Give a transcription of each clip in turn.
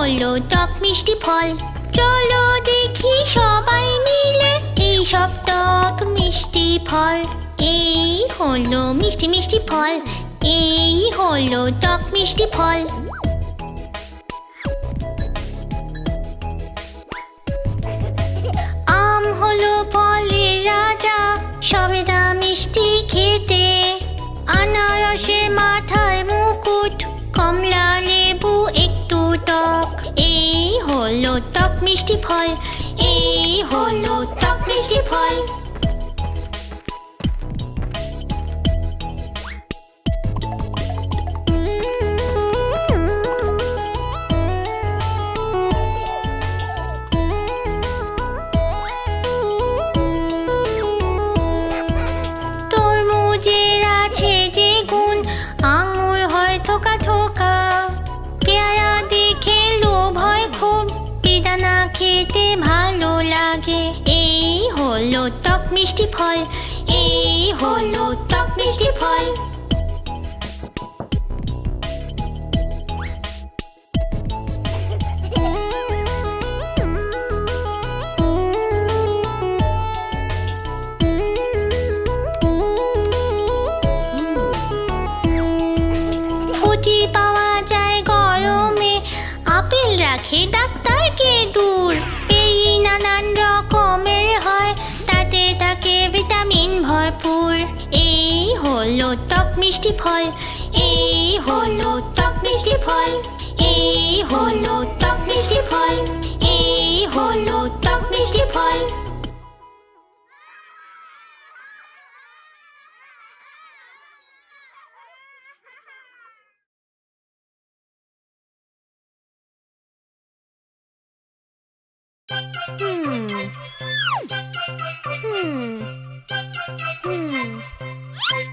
হলো টক মিষ্টি ফল। চলো দেখি সবাই মিলে এই সব টক মিষ্টি ফল। এই হলো মিষ্টি মিষ্টি ফল। এই হলো টক মিষ্টি ফল। আম হলো ফলের রাজা, সবেদা মিষ্টি খেতে। মিষ্টি ফল। এই হলো টক মিষ্টি ফল। মিষ্টি ফল। এই হলো টক মিষ্টি ফল। মিষ্টি ফল। এই হলো টক মিষ্টি ফল। এই হলো টক মিষ্টি ফল। এই হলো টক মিষ্টি ফল।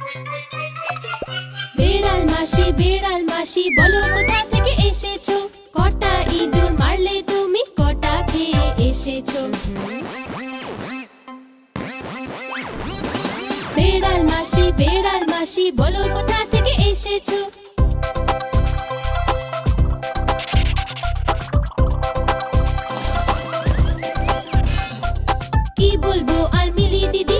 বেড়াল মাসি, বেড়াল মাসি, বলো কোথা থেকে এসেছ? কটা ইঁদুর মারলে তুমি কটা খেয়ে এসেছ? বেড়াল মাসি বেড়াল মাসি, বলো কোথা থেকে এসেছ? কি বলব আর মিলি দিদি?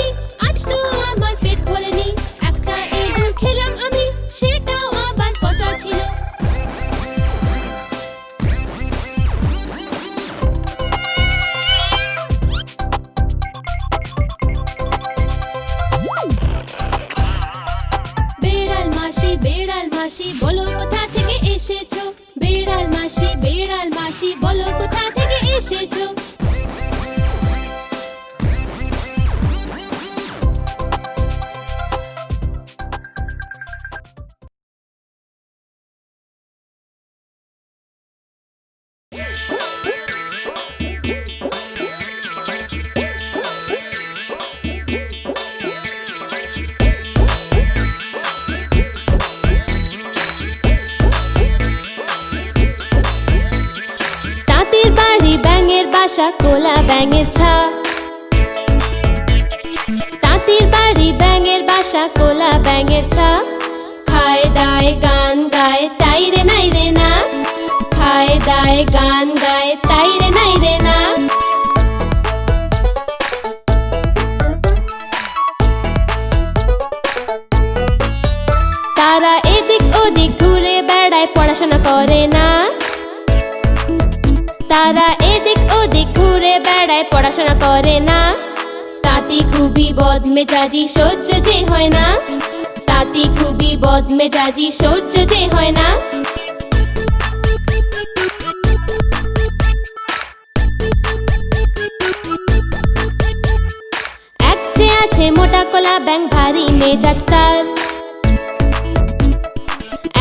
বাসা কোলা ব্যাঙের ছা তাঁতির বাড়ি ব্যাঙের বাসা কোলা ব্যাঙের ছা খায় দায় গান গায়, তাই রে নাই রে না। খায় দায় গান গায়, তাই রে নাই রে না। তারা এদিক ওদিক ঘুরে বেড়ায়, পড়াশোনা করে না। পড়াশোনা করে না। তাতি খুবই বদমেজাজি, সহ্য যে হয় না। তাতি খুবই বদমেজাজি, সহ্য যে হয় না। আছে মোটা কলা ব্যাং ভারী মেজাজ তার।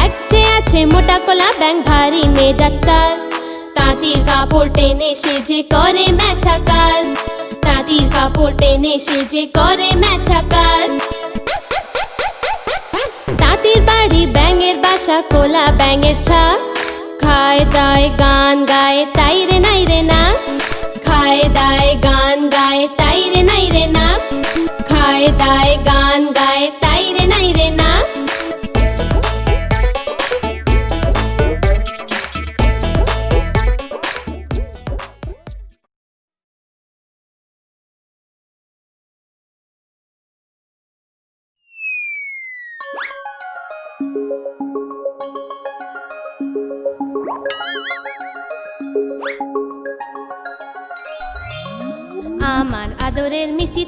এক যে আছে মোটা কলা ব্যাং ভারী মেজাজ তার। তাঁতির কাপড় টেনে সে যে করে ম্যাছাকার তাঁতির কাপড় টেনে সে যে করে ম্যাছাকার তাঁতির বাড়ি ব্যাঙের বাসা, কোলা ব্যাঙের ছা খায় দায় গান গায়, তাই রে নাই রে না। খায় দায় গান গায়, তাই রে নাই রে না। খায় দায় গান গায়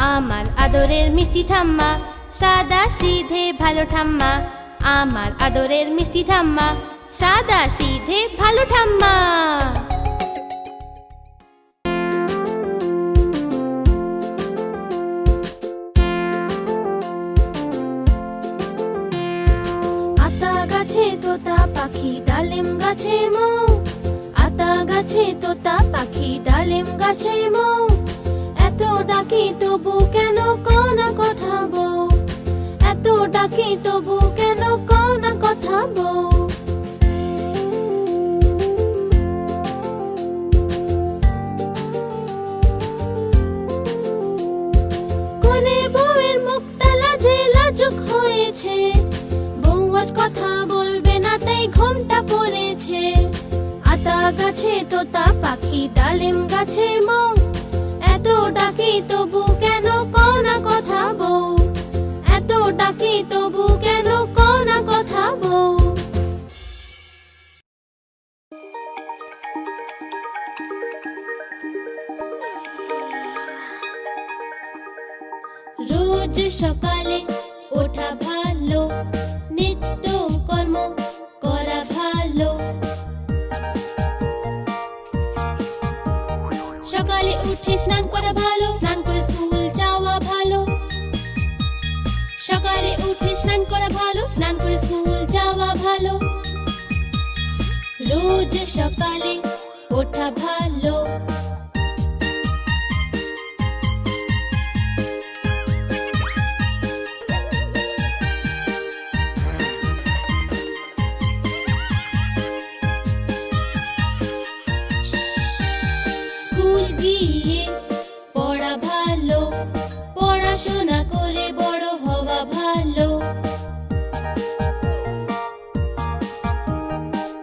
আমার আদরের মিষ্টি ঠাম্মা, সাদা সিধে ভালো ঠাম্মা। আমার আদরের মিষ্টি ঠাম্মা, সাদা সিধে ভালো ঠাম্মা। আতা গাছে তোতা পাখি, ডালিম গাছে মৌ। আতা গাছে তোতা পাখি, ডালিম গাছে মৌ। ডাকি তবু কেন কথা বউ? এত ডাকি তবু কেন কথা বউ? বউয়ের হয়েছে। কথা বলবে না, তাই ঘোমটা পড়েছে। আতা গাছে, তোতা পাখি, ডালিম গাছে, মৌ ডাকি তবু কেন কনা কথা বউ? এত ডাকি তবু কেন ভালো, স্নান করে স্কুল যাওয়া ভালো। সকালে উঠে স্নান করা ভালো, স্নান করে স্কুল যাওয়া ভালো। রোজ সকালে ওঠা ভালো। পড়াশোনা করে বড় হওয়া ভালো।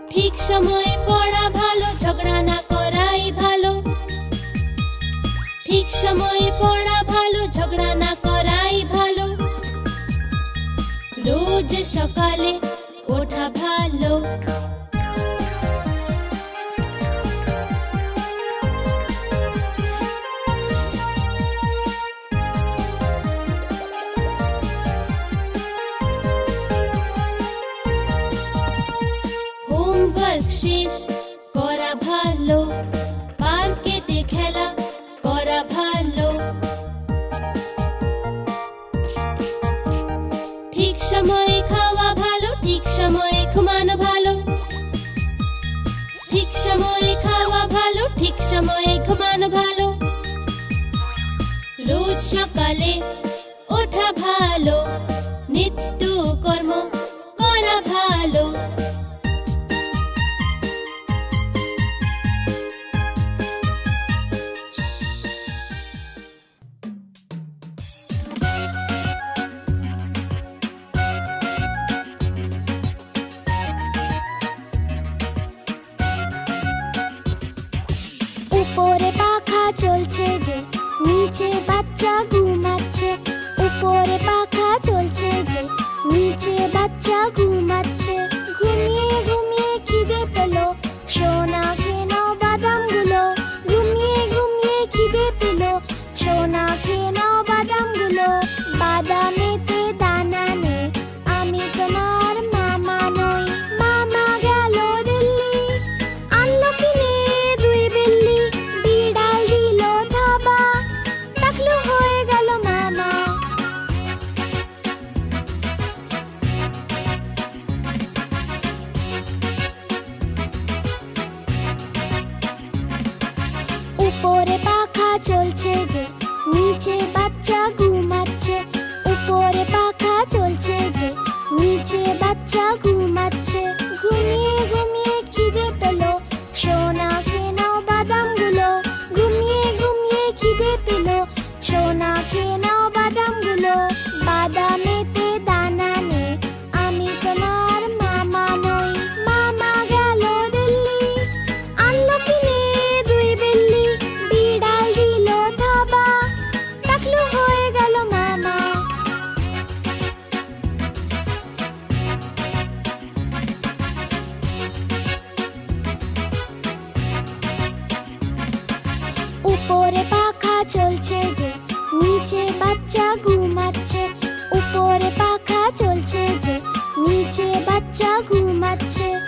ঠিক সময়ে পড়া ভালো, ঝগড়া না করাই ভালো। ঠিক সময়ে পড়া ভালো, ঝগড়া না করাই ভালো। রোজ সকালে ওঠা ভালো। খাবার শেষ করা ভালো। পার্কেতে খেলা করা ভালো। ঠিক সময়ে খাওয়া ভালো, ঠিক সময়ে ঘুমানো ভালো। ঠিক সময়ে খাওয়া ভালো, ঠিক সময়ে ঘুমানো ভালো। রোজ সকালে ওঠা ভালো। নিত্য কর্ম করা ভালো। চলছে যে নিচে বাচ্চা ঘুমাচ্ছে উপরে পাখা চলছে যে নিচে বাচ্চা ঘুমাচ্ছে।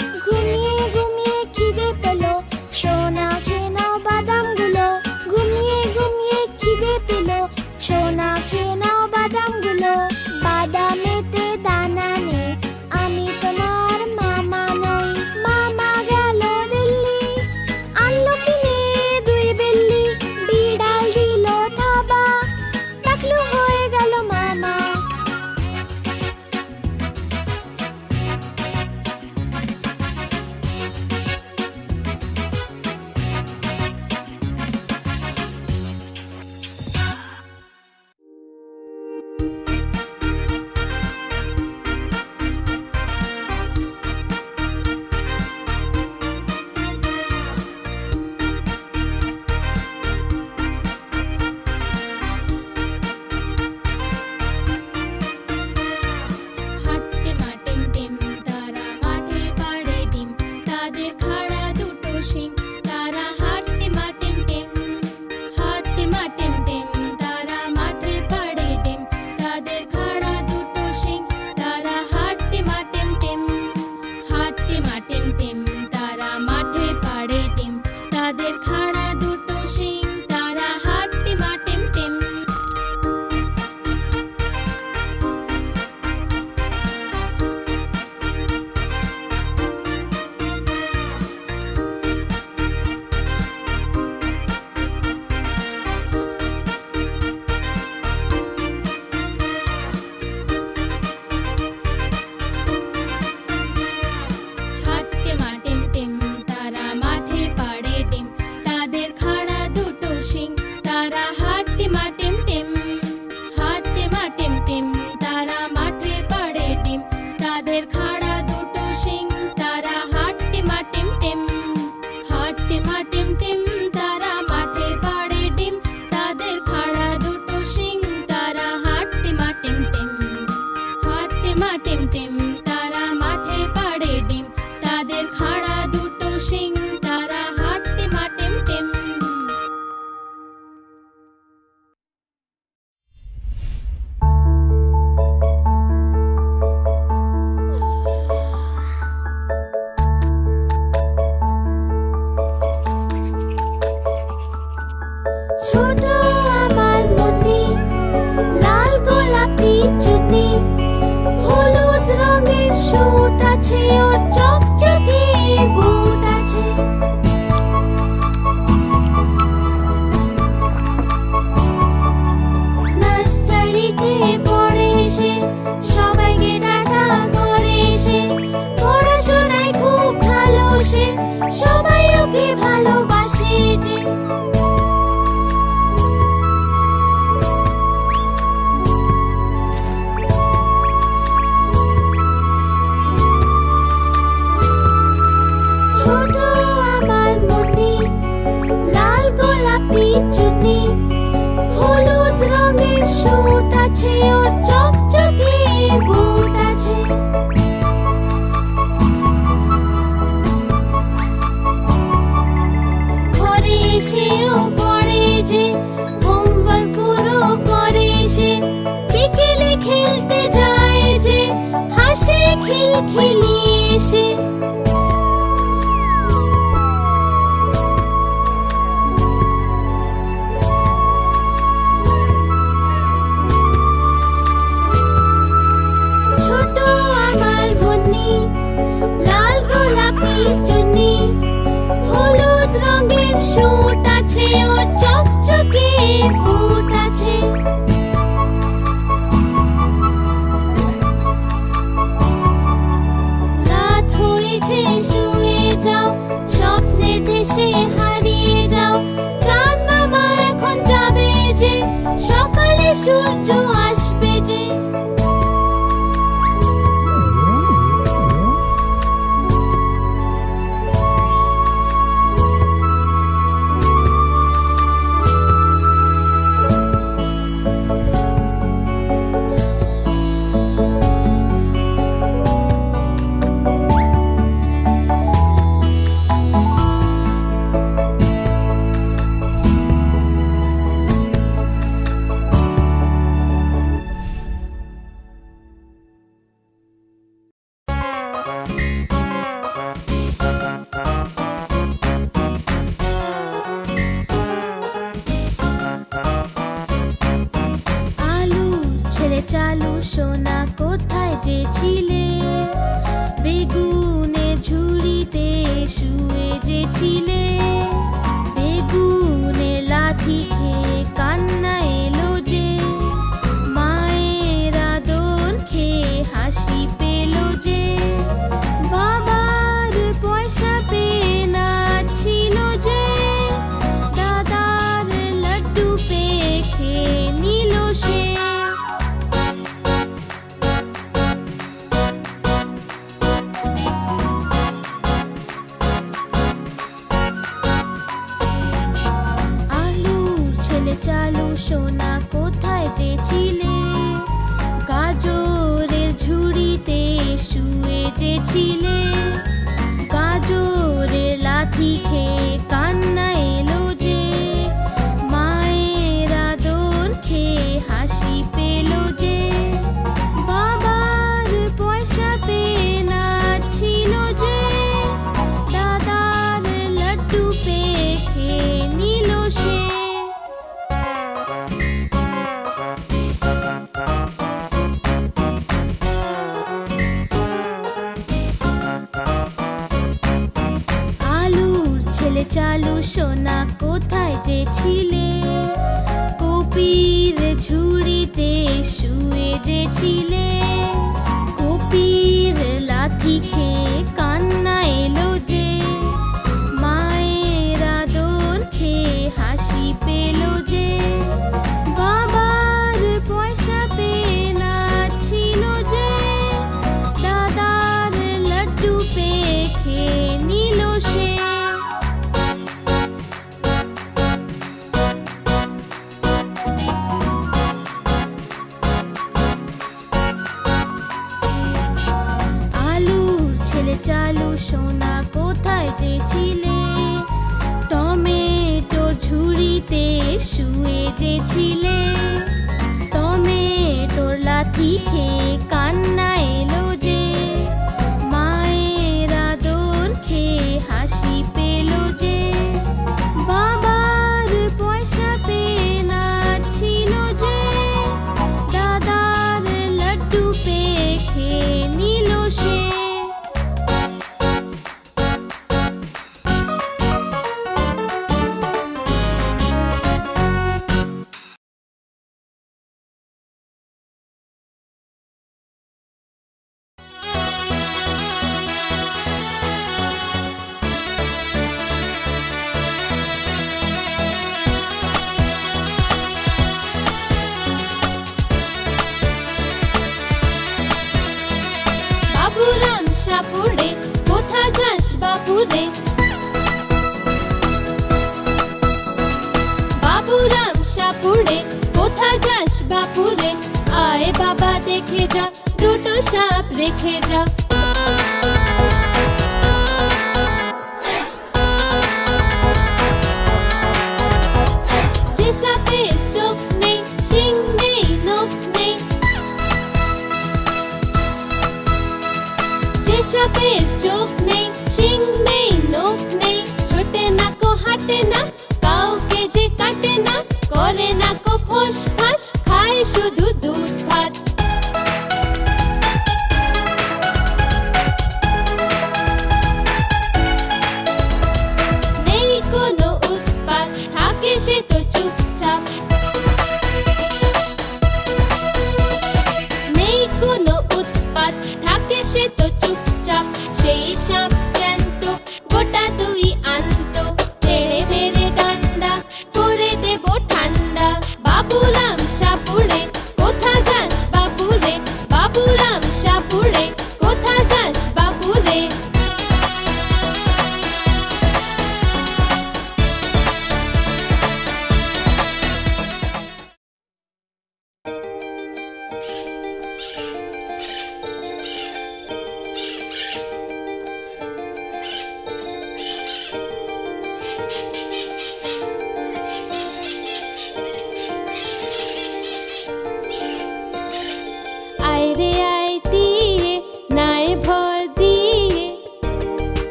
Kiki.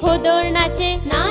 ভোদর নাচে না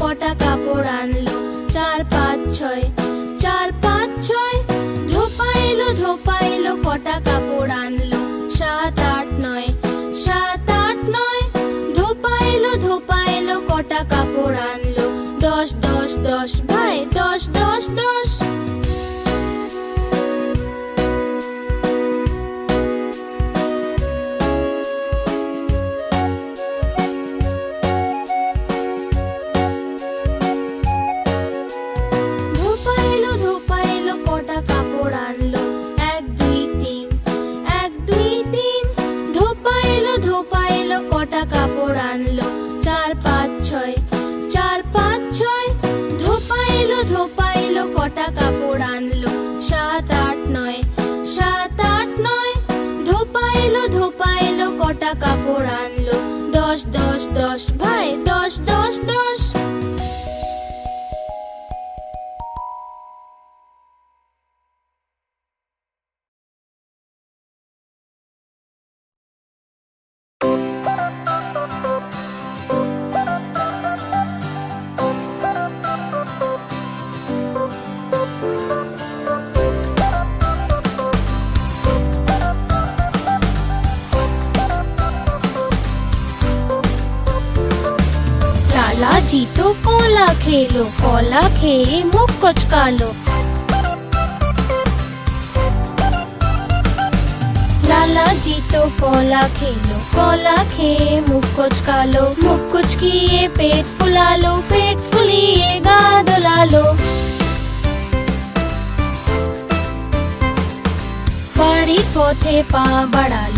কটা কাপড় আনলো? চার পাঁচ ছয়। কলা খেলো কলা খেয়ে মুখ কচকালো লালা জি তো কলা খেলো কলা খেয়ে মুখ কচকালো মুখ কুচকিয়ে পেট ফুলালো পেট ফুলিয়ে গা দোলালো বাড়ির পথে পা বাড়ালো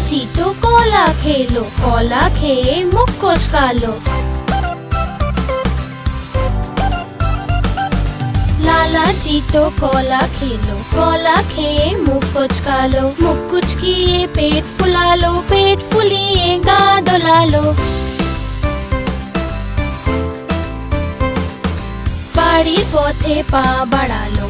লালাজি তো কলা খেলো কলা খেয়ে মুখ কচকালো লালাজি তো কলা খেলো কলা খেয়ে মুখ কচকালো মুখ কুচকিয়ে পেট ফুলালো পেট ফুলিয়ে গা দোলালো বাড়ির পথে পা বাড়ালো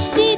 বৃষ্টি